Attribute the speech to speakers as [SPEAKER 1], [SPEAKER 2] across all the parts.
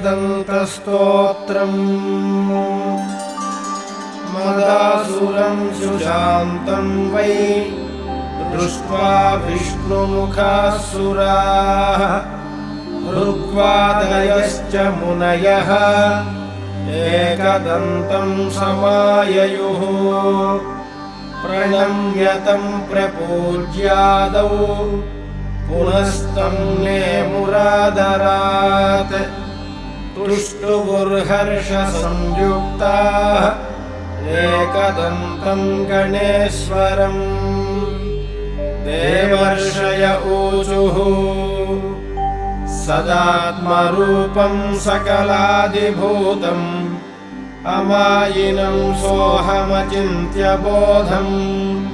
[SPEAKER 1] एकदन्तस्तोत्रम् मदासुरम् सुशान्तम् वै दृष्ट्वा विष्णुमुखासुराः ऋग्वादयश्च मुनयः एकदन्तम् समाययुः। प्रणम्यतम् प्रपूज्यादौ। पुनस्तम् मुरादरात् तुष्टुगुर्हर्षसंयुक्ताः। एकदन्तम् गणेश्वरम्। देवर्षय ऊचुः सदात्मरूपम् सकलादिभूतम्। अमायिनम् सोऽहमचिन्त्यबोधम्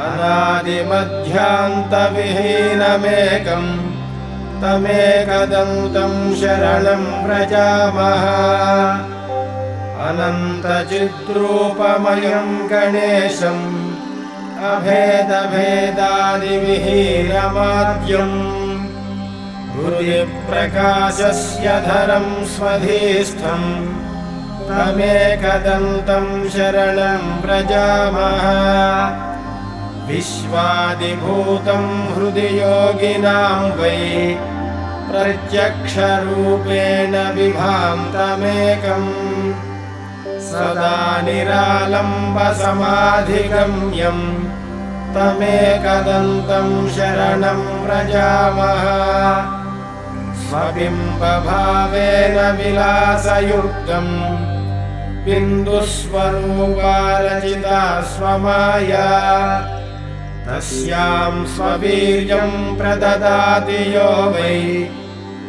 [SPEAKER 1] अनादिमध्यान्तविहीनमेकम्। तमेकदन्तम् शरणम् व्रजामः। अनन्तचिद्रूपमयम् गणेशम्। अभेदभेदादिविहीनमाद्यम् हृदिप्रकाशस्य धरम् स्वधीस्थम् तमेकदन्तम् शरणम् व्रजामः विश्वादिभूतम् हृदि योगिनाम् वै। प्रत्यक्षरूपेण विभान्तमेकम् सदा निरालम्बसमाधिगम्यम्। तमेकदन्तम् शरणम् व्रजामः स्वबिम्बभावेन विलासयुक्तम्। बिन्दुस्वरूपारचिता स्वमाया। तस्याम् स्ववीर्यम् प्रददाति यो वै।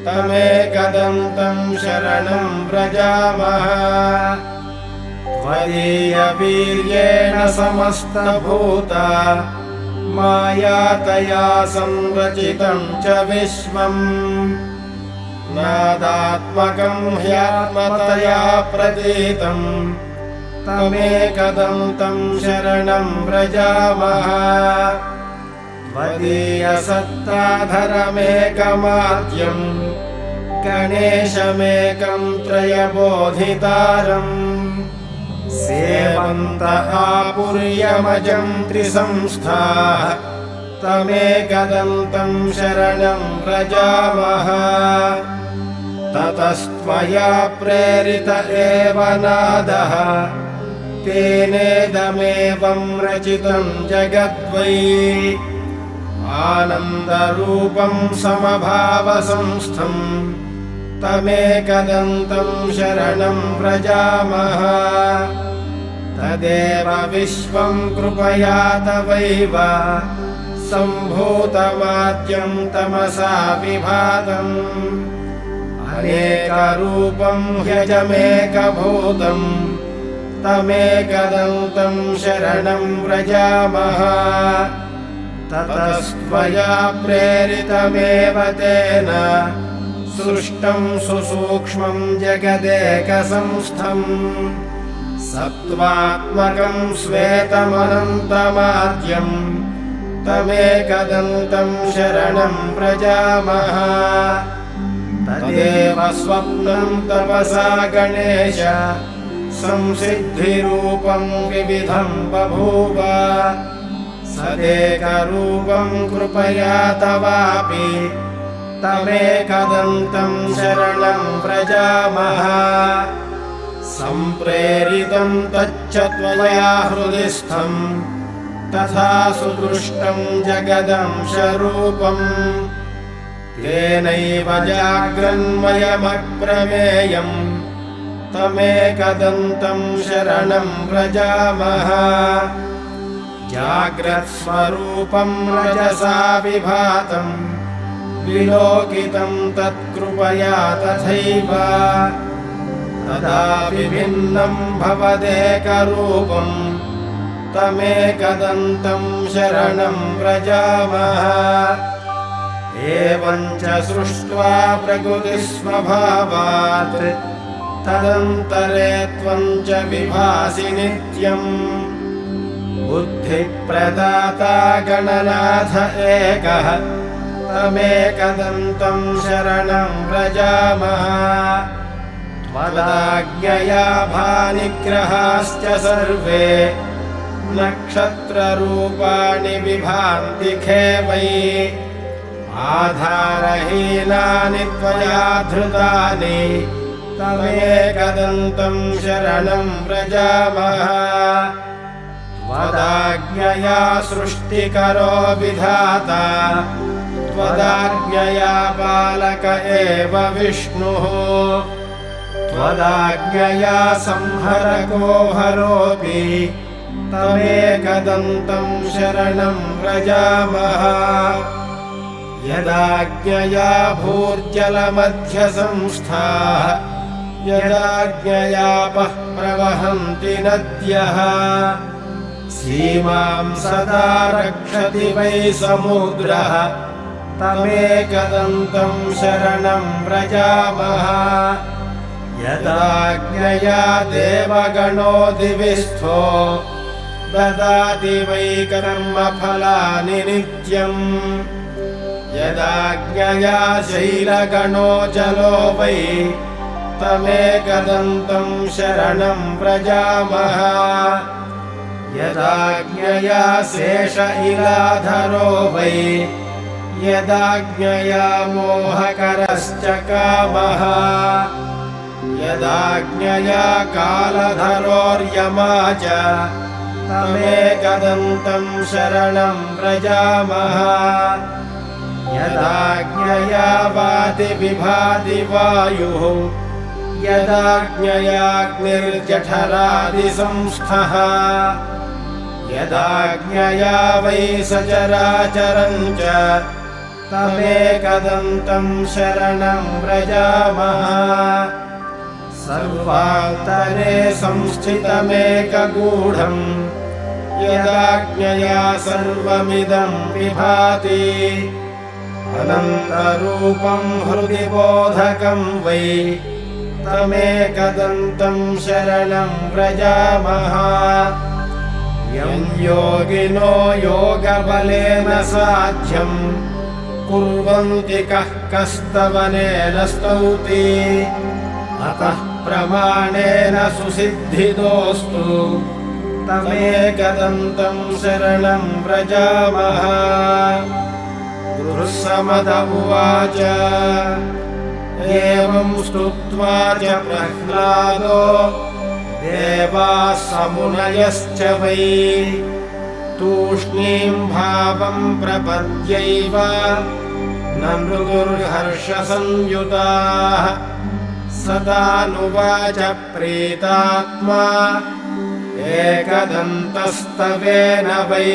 [SPEAKER 1] तमेकदन्तम् शरणम् व्रजामः। त्वदीयवीर्येण समस्तभूता। मायातया संरचितम् च विश्वम् नादात्मकम् ह्यात्मतया प्रतीतम् तमेकदन्तम् शरणम् व्रजामः। त्वदीयसत्ताधरमेकमाद्यम् गणेशमेकम् त्रयबोधितारम् सेवन्त आपुर्यमजम् त्रिसंस्था तमेकदन्तम् शरणम् व्रजामः ततस्त्वया प्रेरित एव नादः। तेनेदमेवम् रचितम् जगद्वै। आनन्दरूपम् समभावसंस्थम् तमेकदन्तम् शरणम् व्रजामः। तदेव विश्वम् कृपया तवैव। सम्भूतमाद्यम् तमसा विभातम् अनेकरूपम् ह्यजमेकभूतम् तमेकदन्तम् शरणम् व्रजामः। ततस्त्वया प्रेरितमेव तेन सृष्टम् सुसूक्ष्मम् जगदेकसंस्थम्। सत्त्वात्मकम् श्वेतमनन्तमाद्यम् तमेकदन्तम् शरणम् व्रजामः तदेव स्वप्नम् तपसा गणेश संसिद्धिरूपम् विविधम् बभूव। सदेकरूपम् कृपया तवापि तमेकदन्तम् शरणम् व्रजामः। सम्प्रेरितम् तच्च त्वया हृदिस्थम् तथा सुदृष्टम् जगदंशरूपम् तेनैव जाग्रन्मयमप्रमेयम् तमेकदन्तम् शरणम् व्रजामः। जाग्रत्स्वरूपम् रजसा विभातम् विलोकितम् तत्कृपया तथैव। तदा विभिन्नम् भवदेकरूपम् तमेकदन्तम् शरणम् व्रजामः एवम् च सृष्ट्वा प्रकृतिस्वभावात् तदन्तरे त्वम् च विभासि नित्यम्। बुद्धिप्रदाता गणनाथ एकः तमेकदन्तम् शरणम् व्रजामः। त्वदाज्ञया भानिग्रहाश्च सर्वे नक्षत्ररूपाणि विभान्ति खे वै आधारहीनानि त्वया धृतानि तमेकदन्तम् शरणम् व्रजामः। त्वदाज्ञया सृष्टिकरो विधाता त्वदाज्ञया पालक एव विष्णुः। त्वदाज्ञया संहरको हरोऽपि तमेकदन्तम् शरणम् व्रजामः यदाज्ञया भूर्जलमध्यसंस्था यदाज्ञयापः प्रवहन्ति नद्यः। सीमाम् सदा रक्षति वै समुद्रः तमेकदन्तम् शरणम् व्रजामः। यदाज्ञया देवगणो दिविस्थो ददाति वै कर्मफलानि नित्यम् यदाज्ञया शैलगणो जलो वै तमेकदन्तम् शरणम् व्रजामः। यदाज्ञया शेष इलाधरो वै यदाज्ञया मोहकरश्च कामः। यदाज्ञया कालधरोर्यमा च तमेकदन्तम् शरणम् व्रजामः यदाज्ञया वाति विभाति वायुः यदाज्ञयाग्निर्जठरादिसंस्थः। यदाज्ञया वै सचराचरम् च तमेकदन्तम् शरणम् व्रजामः। सर्वान्तरे संस्थितमेकगूढम् यदाज्ञया सर्वमिदम् विभाति अनन्तरूपम् हृदि बोधकम् वै तमेकदन्तम् शरणम् व्रजामः। यम् योगिनो योगबलेन साध्यम् कुर्वन्ति कः कस्तवनेन स्तौति। अतः प्रमाणेन सुसिद्धितोऽस्तु। तमेकदन्तम् शरणम् व्रजामः गृहसमद उवाच एवम् स्तुत्वा च प्रह्लादो देवाः समुनयश्च वै भावम् प्रपद्यैव न मृदुर्हर्षसंयुताः। सदानुवाच प्रीतात्मा एकदन्तस्तवेन वै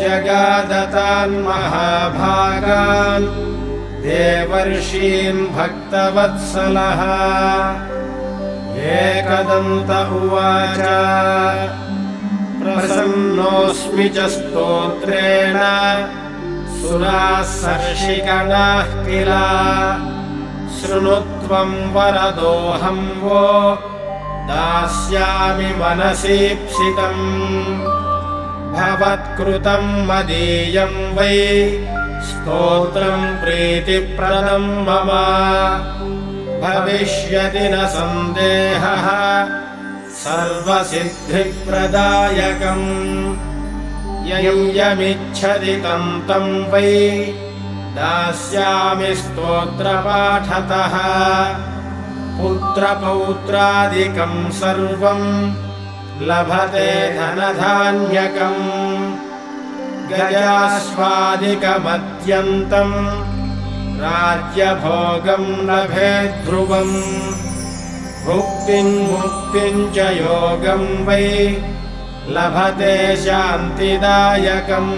[SPEAKER 1] जगादतान्महाभागान् देवर्षीन् भक्तवत्सलः। एकदन्त उवाच प्रसन्नोऽस्मि च स्तोत्रेण सुराः सर्षिगणाः किल शृणुत्वम् वरदोऽहम् वो दास्यामि मनसीप्सितम् भवत्कृतम् मदीयम् वै। स्तोत्रम् प्रीतिप्रदम् मम। भविष्यति न सन्देहः। सर्वसिद्धिप्रदायकम्। यम् यमिच्छति तम् तम् वै। दास्यामि स्तोत्रपाठतः। पुत्रपौत्रादिकम् सर्वम् लभते धनधान्यकम् गजास्वादिकमत्यन्तम् राज्यभोगम् लभेद्ध्रुवम् भुक्तिम् मुक्तिम् च योगम् वै लभते शान्तिदायकम्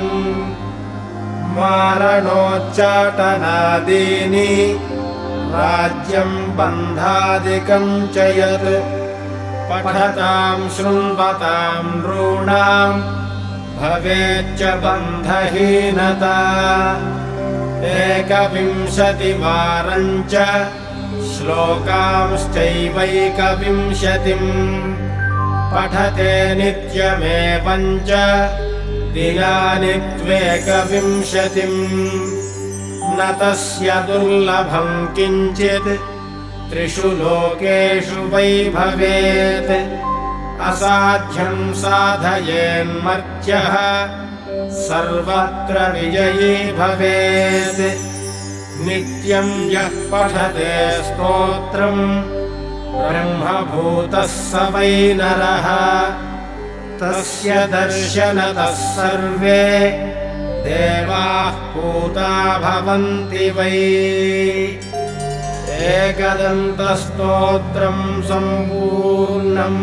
[SPEAKER 1] मारणोच्चाटनादीनि राज्यम् बन्धादिकम् च यत् पठताम् शृण्वताम् नॄणाम् भवेच्च बन्धहीनता। एकविंशतिवारम् च श्लोकांश्चैवैकविंशतिम्। पठते नित्यमेवम् च दिनानि त्वेकविंशतिम् न तस्य दुर्लभम् किञ्चित् त्रिषु लोकेषु वै भवेत् असाध्यम् साधयेन्मर्त्यः सर्वत्र विजयी भवेत्। नित्यम् यः पठते स्तोत्रम् ब्रह्मभूतः स वै नरः। तस्य दर्शनतः सर्वे देवाः पूता भवन्ति वै एकदन्तस्तोत्रम् सम्पूर्णम्